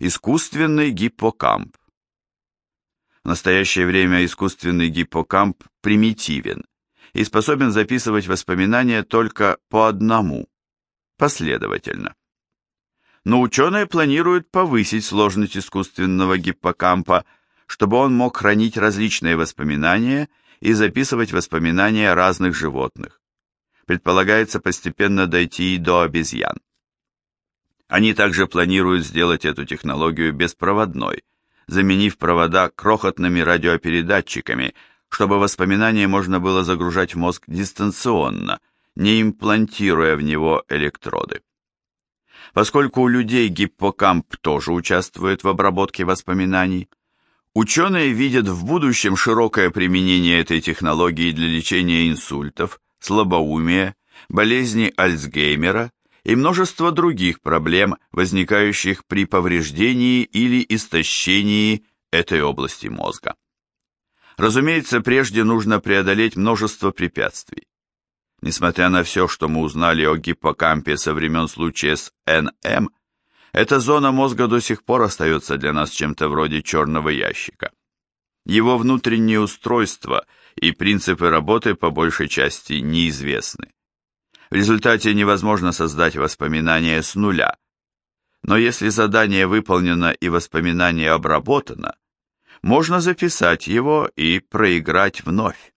Искусственный гиппокамп. В настоящее время искусственный гиппокамп примитивен и способен записывать воспоминания только по одному, последовательно. Но ученые планируют повысить сложность искусственного гиппокампа, чтобы он мог хранить различные воспоминания и записывать воспоминания разных животных. Предполагается постепенно дойти и до обезьян. Они также планируют сделать эту технологию беспроводной, заменив провода крохотными радиопередатчиками, чтобы воспоминания можно было загружать в мозг дистанционно, не имплантируя в него электроды. Поскольку у людей гиппокамп тоже участвует в обработке воспоминаний, ученые видят в будущем широкое применение этой технологии для лечения инсультов, слабоумия, болезни Альцгеймера и множество других проблем, возникающих при повреждении или истощении этой области мозга. Разумеется, прежде нужно преодолеть множество препятствий. Несмотря на все, что мы узнали о гиппокампе со времен случая с НМ, эта зона мозга до сих пор остается для нас чем-то вроде черного ящика. Его внутренние устройства и принципы работы по большей части неизвестны. В результате невозможно создать воспоминания с нуля. Но если задание выполнено и воспоминание обработано, можно записать его и проиграть вновь.